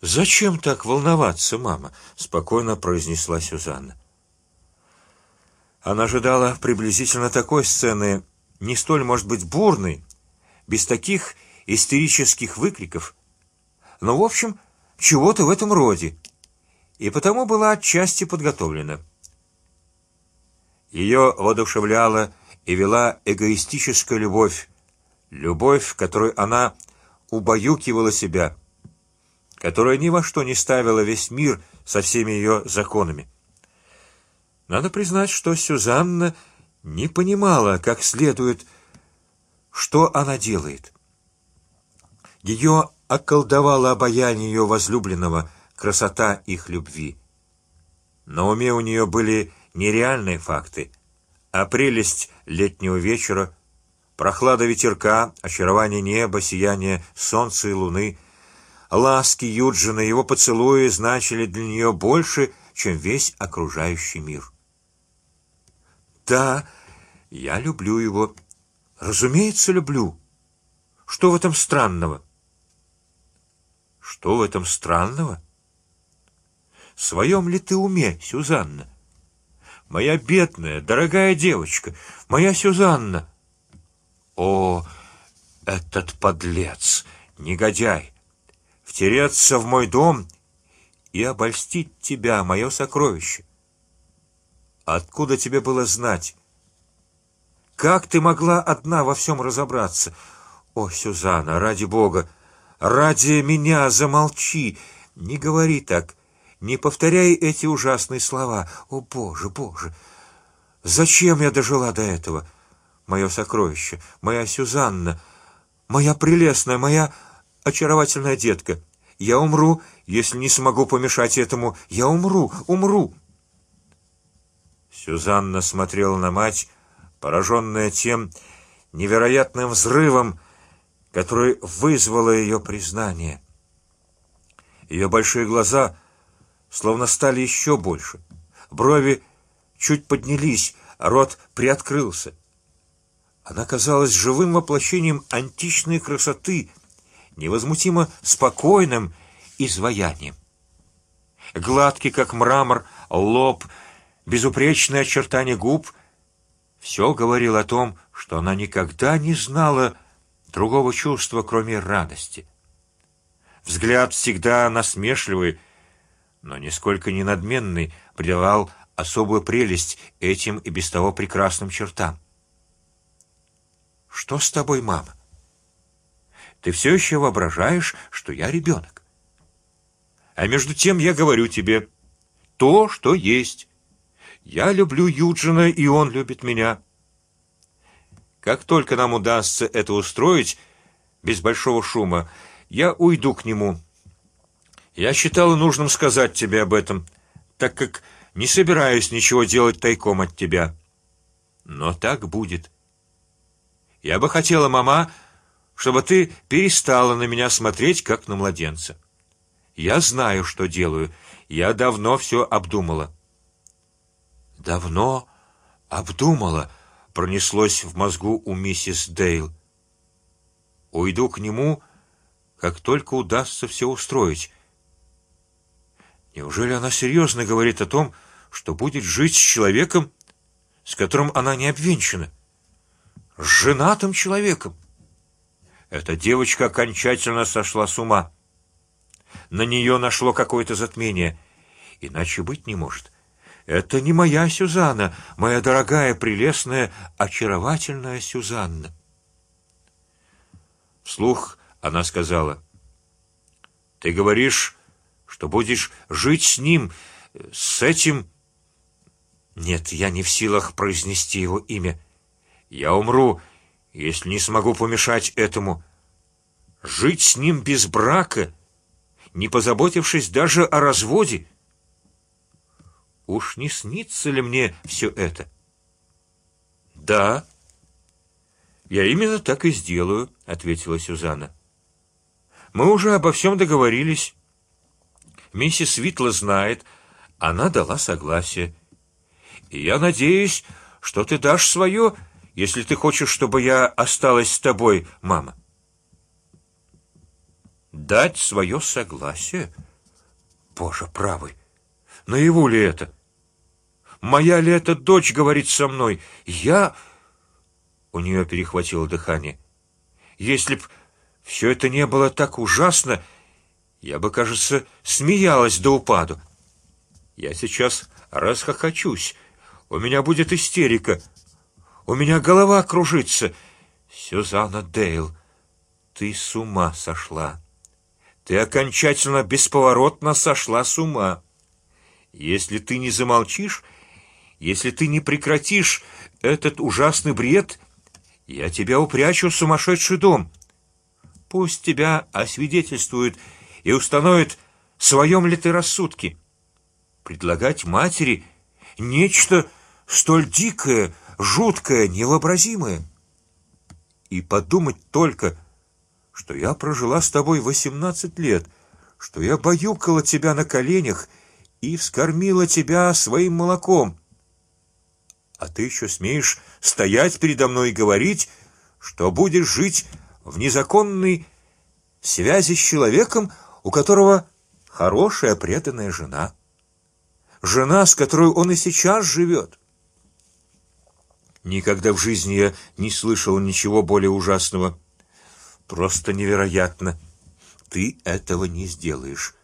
Зачем так волноваться, мама? спокойно произнесла Сюзанна. Она ожидала приблизительно такой сцены, не столь, может быть, бурной, без таких истерических выкриков, но в общем чего-то в этом роде, и потому была отчасти подготовлена. Ее воодушевляла и вела эгоистическая любовь, любовь, которой она убаюкивала себя, которая ни во что не ставила весь мир со всеми ее законами. Надо признать, что Сюзанна не понимала, как следует, что она делает. Ее околдовало обаяние ее возлюбленного, красота их любви. На уме у нее были нереальные факты, а прелесть летнего вечера, прохлада ветерка, очарование неба, сияние солнца и луны, ласки Юджина, его поцелуи значили для нее больше, чем весь окружающий мир. Да, я люблю его, разумеется, люблю. Что в этом странного? Что в этом странного? В своем ли ты уме, Сюзанна? Моя бедная, дорогая девочка, моя Сюзанна. О, этот подлец, негодяй, втереться в мой дом и обольстить тебя, мое сокровище. Откуда тебе было знать? Как ты могла одна во всем разобраться? О, Сюзанна, ради Бога, Ради меня замолчи, не говори так, не повторяй эти ужасные слова. О Боже, Боже, зачем я дожила до этого? Мое сокровище, моя Сюзанна, моя прелестная, моя очаровательная детка. Я умру, если не смогу помешать этому. Я умру, умру. Сюзанна смотрела на мать, пораженная тем невероятным взрывом, который вызвало ее признание. Ее большие глаза словно стали еще больше, брови чуть поднялись, рот приоткрылся. Она казалась живым воплощением античной красоты, невозмутимо спокойным изваянием. Гладкий, как мрамор, лоб, безупречные очертания губ — все говорило о том, что она никогда не знала другого чувства, кроме радости. Взгляд всегда насмешливый, но нисколько не надменный, придавал особую прелесть этим и без того прекрасным чертам. Что с тобой, мама? Ты все еще воображаешь, что я ребенок? А между тем я говорю тебе то, что есть. Я люблю Юджина, и он любит меня. Как только нам удастся это устроить без большого шума, я уйду к нему. Я считала нужным сказать тебе об этом, так как не собираюсь ничего делать тайком от тебя. Но так будет. Я бы хотела, мама, чтобы ты перестала на меня смотреть как на младенца. Я знаю, что делаю. Я давно все обдумала. Давно обдумала пронеслось в мозгу у миссис Дейл. Уйду к нему, как только удастся все устроить. Неужели она серьезно говорит о том, что будет жить с человеком, с которым она не обвенчана, с женатым человеком? Эта девочка окончательно сошла с ума. На нее нашло какое-то затмение, иначе быть не может. Это не моя Сюзанна, моя дорогая, прелестная, очаровательная Сюзанна. Вслух она сказала: "Ты говоришь, что будешь жить с ним, с этим? Нет, я не в силах произнести его имя. Я умру, если не смогу помешать этому. Жить с ним без брака, не позаботившись даже о разводе." Уж не снится ли мне все это? Да. Я именно так и сделаю, ответила Сюзанна. Мы уже обо всем договорились. Миссис Витла знает, она дала согласие, и я надеюсь, что ты дашь свое, если ты хочешь, чтобы я осталась с тобой, мама. дать свое согласие. Боже правый, наяву ли это? Моя ли это дочь говорит со мной? Я... У нее перехватило дыхание. Если б все это не было так ужасно, я бы, кажется, смеялась до упаду. Я сейчас расхохочусь, у меня будет истерика, у меня голова кружится. Сюзанна Дейл, ты с ума сошла. Ты окончательно бесповоротно сошла с ума. Если ты не замолчишь, если ты не прекратишь этот ужасный бред, я тебя упрячу в сумасшедший дом. Пусть тебя освидетельствуют и установят, в своем ли ты рассудке. Предлагать матери нечто столь дикое, жуткое, невообразимое. И подумать только, что я прожила с тобой восемнадцать лет, что я баюкала тебя на коленях и вскормила тебя своим молоком. А ты еще смеешь стоять передо мной и говорить, что будешь жить в незаконной связи с человеком, у которого хорошая преданная жена, жена, с которой он и сейчас живет. Никогда в жизни я не слышал ничего более ужасного. Просто невероятно. Ты этого не сделаешь.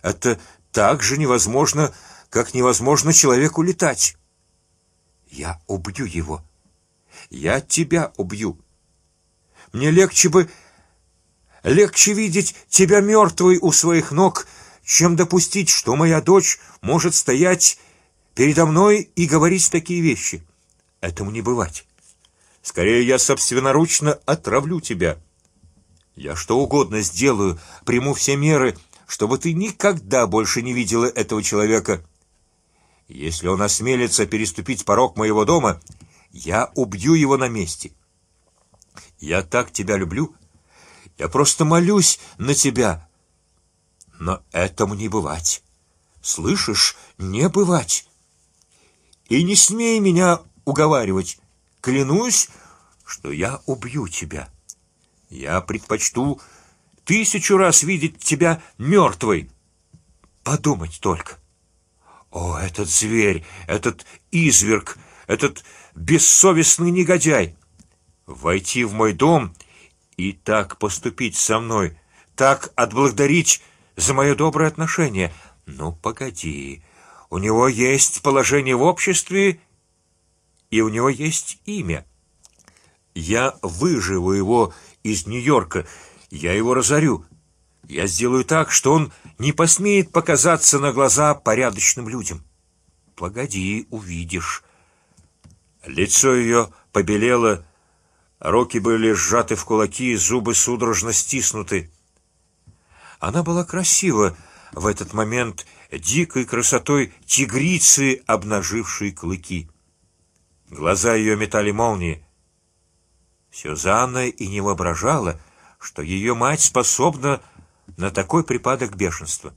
Это так же невозможно, как невозможно человеку летать. Я убью его. Я тебя убью. Мне легче бы, легче видеть тебя мертвой у своих ног, чем допустить, что моя дочь может стоять передо мной и говорить такие вещи. Этому не бывать. Скорее я собственноручно отравлю тебя. Я что угодно сделаю, приму все меры, чтобы ты никогда больше не видела этого человека. Если он осмелится переступить порог моего дома, я убью его на месте. Я так тебя люблю, я просто молюсь на тебя. Но этому не бывать. Слышишь, не бывать. И не смей меня уговаривать. Клянусь, что я убью тебя. Я предпочту тысячу раз видеть тебя мертвой. Подумать только. О, этот зверь, этот изверг, этот бессовестный негодяй! Войти в мой дом и так поступить со мной, так отблагодарить за мое доброе отношение. Ну, погоди, у него есть положение в обществе, и у него есть имя. Я выживу его из Нью-Йорка, я его разорю. Я сделаю так, что он не посмеет показаться на глаза порядочным людям. Погоди, увидишь. Лицо ее побелело, руки были сжаты в кулаки, зубы судорожно стиснуты. Она была красива в этот момент дикой красотой тигрицы, обнажившей клыки. Глаза ее метали молнии. Сюзанна и не воображала, что ее мать способна на такой припадок бешенства.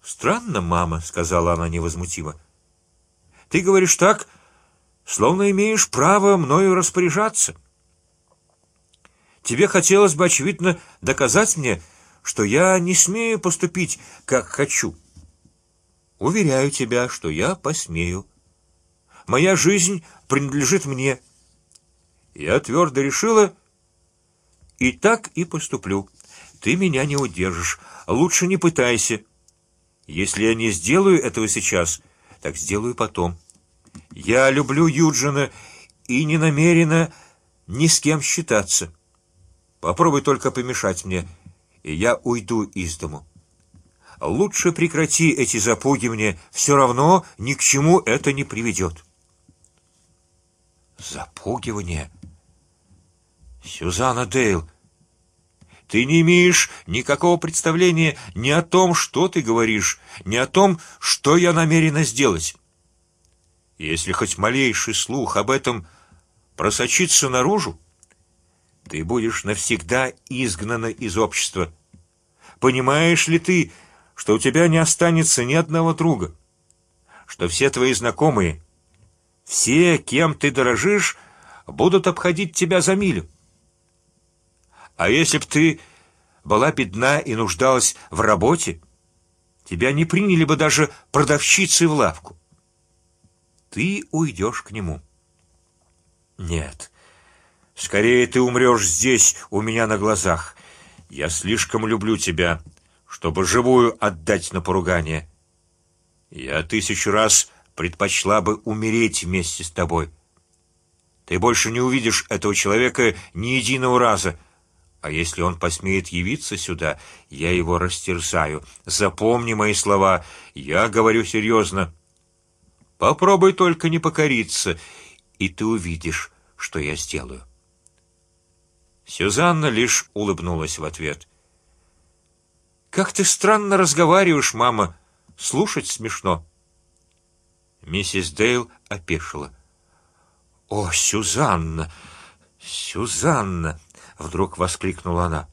Странно, мама, сказала она невозмутимо. Ты говоришь так, словно имеешь право мною распоряжаться. Тебе хотелось бы очевидно доказать мне, что я не смею поступить, как хочу. Уверяю тебя, что я посмею. Моя жизнь принадлежит мне. Я твердо решила, и так и поступлю. Ты меня не удержишь. Лучше не пытайся. Если я не сделаю этого сейчас, так сделаю потом. Я люблю Юджина и не намерена ни с кем считаться. Попробуй только помешать мне, и я уйду из дому. Лучше прекрати эти запуги мне, все равно ни к чему это не приведет. Запугивание. Сюзанна Дейл, ты не имеешь никакого представления ни о том, что ты говоришь, ни о том, что я намерена сделать. Если хоть малейший слух об этом просочится наружу, ты будешь навсегда изгнана из общества. Понимаешь ли ты, что у тебя не останется ни одного друга, что все твои знакомые, все, кем ты дорожишь, будут обходить тебя за милю? А если б ты была бедна и нуждалась в работе, тебя не приняли бы даже продавщицей в лавку. Ты уйдешь к нему. Нет, скорее ты умрешь здесь у меня на глазах. Я слишком люблю тебя, чтобы живую отдать на поругание. Я тысячу раз предпочла бы умереть вместе с тобой. Ты больше не увидишь этого человека ни единого раза. А если он посмеет явиться сюда, я его растерзаю. Запомни мои слова. Я говорю серьезно. Попробуй только не покориться, и ты увидишь, что я сделаю. Сюзанна лишь улыбнулась в ответ. Как ты странно разговариваешь, мама. Слушать смешно. Миссис Дейл опешила. О, Сюзанна, Сюзанна! Вдруг воскликнула она.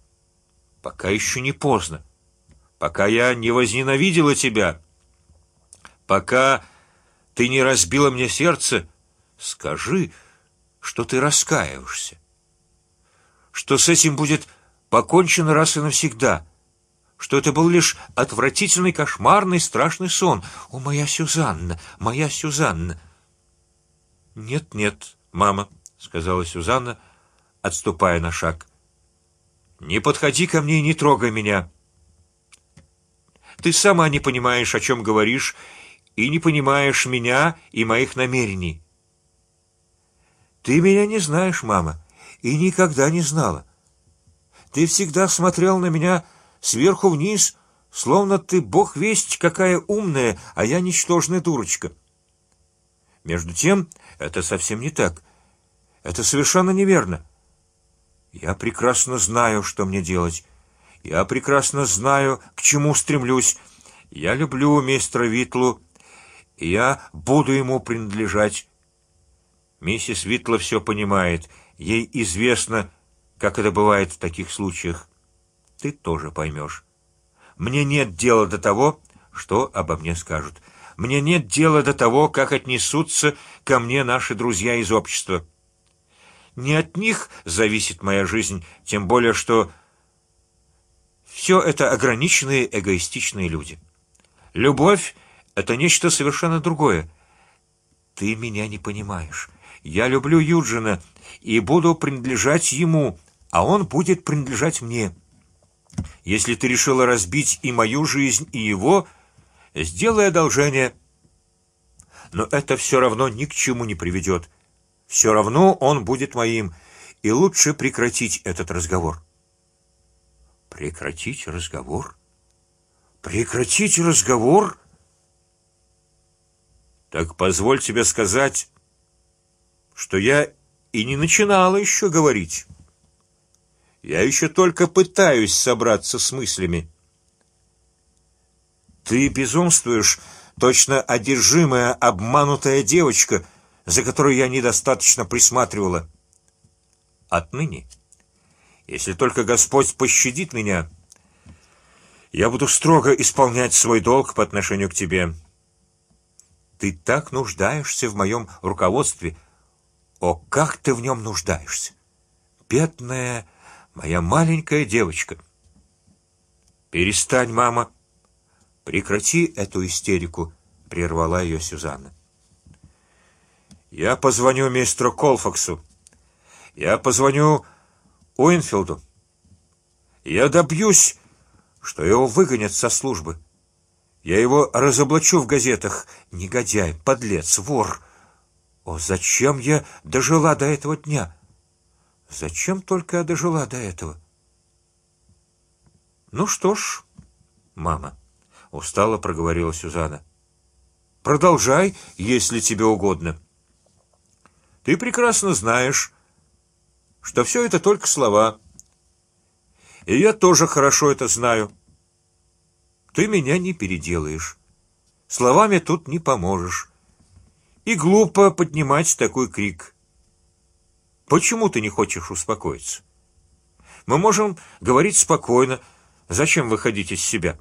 Пока еще не поздно. Пока я не возненавидела тебя. Пока ты не разбила мне сердце, скажи, что ты раскаиваешься, что с этим будет покончено раз и навсегда, что это был лишь отвратительный, кошмарный, страшный сон. О, моя Сюзанна, моя Сюзанна! Нет, нет, мама, сказала Сюзанна, отступая на шаг. Не подходи ко мне и не трогай меня. Ты сама не понимаешь, о чем говоришь, и не понимаешь меня и моих намерений. Ты меня не знаешь, мама, и никогда не знала. Ты всегда смотрел на меня сверху вниз, словно ты бог весть какая умная, а я ничтожная дурочка. Между тем, это совсем не так. Это совершенно неверно. Я прекрасно знаю, что мне делать. Я прекрасно знаю, к чему стремлюсь. Я люблю мистера Витлу, и я буду ему принадлежать. Миссис Витла все понимает. Ей известно, как это бывает в таких случаях. Ты тоже поймешь. Мне нет дела до того, что обо мне скажут. Мне нет дела до того, как отнесутся ко мне наши друзья из общества. Не от них зависит моя жизнь, тем более что все это ограниченные эгоистичные люди. Любовь — это нечто совершенно другое. Ты меня не понимаешь. Я люблю Юджина и буду принадлежать ему, а он будет принадлежать мне. Если ты решила разбить и мою жизнь, и его, сделай одолжение. Но это все равно ни к чему не приведет. Все равно он будет моим, и лучше прекратить этот разговор. Прекратить разговор? Прекратить разговор? Так позволь тебе сказать, что я и не начинала еще говорить. Я еще только пытаюсь собраться с мыслями. Ты безумствуешь, точно одержимая, обманутая девочка, за которой я недостаточно присматривала. Отныне, если только Господь пощадит меня, я буду строго исполнять свой долг по отношению к тебе. Ты так нуждаешься в моем руководстве. О, как ты в нем нуждаешься, бедная моя маленькая девочка. Перестань, мама. Прекрати эту истерику, прервала ее Сюзанна. Я позвоню мистеру Колфаксу. Я позвоню Уинфилду. Я добьюсь, что его выгонят со службы. Я его разоблачу в газетах. Негодяй, подлец, вор. О, зачем я дожила до этого дня? Зачем только я дожила до этого? Ну что ж, мама устало проговорила Сюзанна. Продолжай, если тебе угодно. Ты прекрасно знаешь, что все это только слова. И я тоже хорошо это знаю. Ты меня не переделаешь. Словами тут не поможешь. И глупо поднимать такой крик. Почему ты не хочешь успокоиться? Мы можем говорить спокойно. Зачем выходить из себя?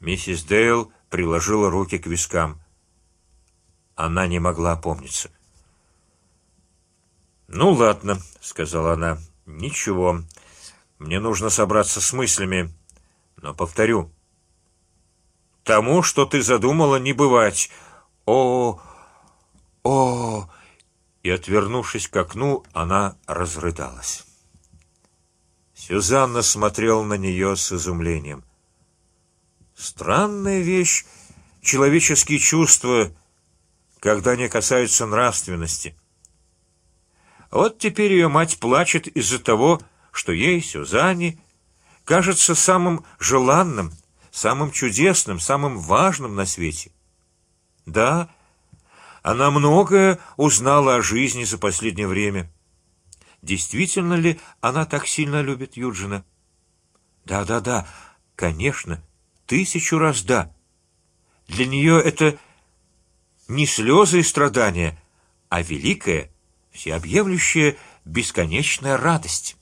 Миссис Дейл приложила руки к вискам. Она не могла помниться. Ну ладно, сказала она. Ничего, Мне нужно собраться с мыслями, но повторю. Тому, что ты задумала, не бывать. О, о! И отвернувшись к окну, она разрыдалась. Сюзанна смотрел на нее с изумлением. Странная вещь, человеческие чувства, когда они касаются нравственности. Вот теперь ее мать плачет из-за того, что ей Сюзанне кажется самым желанным, самым чудесным, самым важным на свете. Да, она многое узнала о жизни за последнее время. Действительно ли она так сильно любит Юджина? Да, да, да, конечно, тысячу раз да. Для нее это не слезы и страдания, а великая, всеобъемлющая, бесконечная радость.